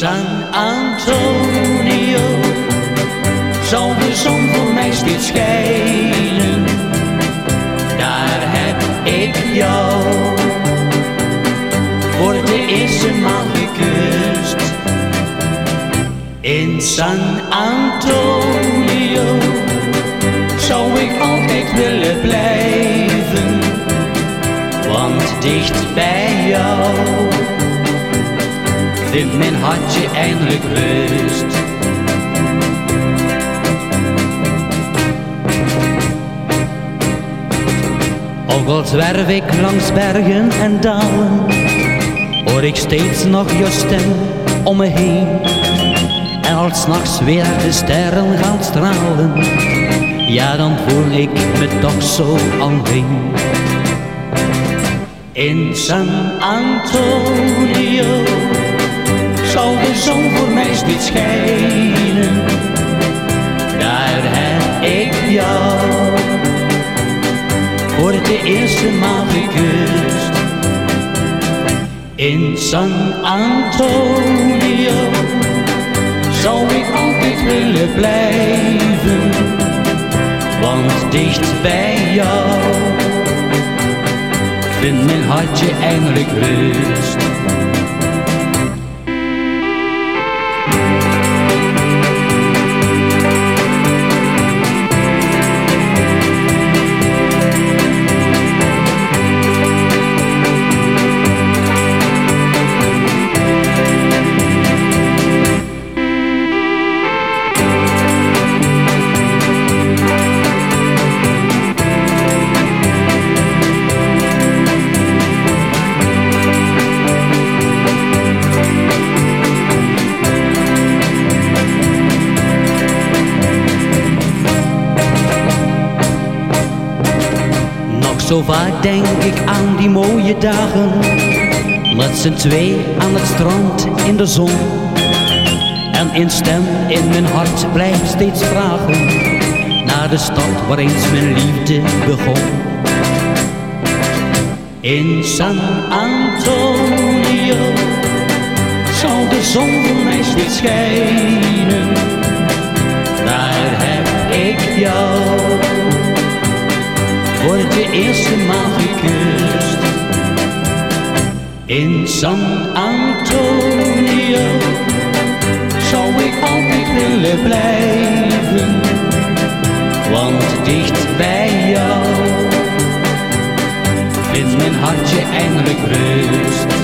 San Antonio zal de zon voor mij steeds schijnen. Daar heb ik jou voor de eerste maal gekust. In San Antonio zou ik altijd willen blijven, want dicht bij jou vindt mijn hartje eindelijk rust. Ook al zwerf ik langs bergen en dalen, hoor ik steeds nog je stem om me heen. En als nachts weer de sterren gaan stralen, ja dan voel ik me toch zo alleen. In San Antonio jou voor de eerste maal gekust. In San Antonio zou ik altijd willen blijven, want dicht bij jou vindt mijn hartje eindelijk rust. Zo vaak denk ik aan die mooie dagen Met z'n twee aan het strand in de zon. En een stem in mijn hart blijft steeds vragen Naar de stad waar eens mijn liefde begon. In San Antonio Zal de zon mij steeds schijnen. Daar heb ik jou de eerste maal gekust. In San Antonio zou ik altijd willen blijven, want dicht bij jou vindt mijn hartje eindelijk rust.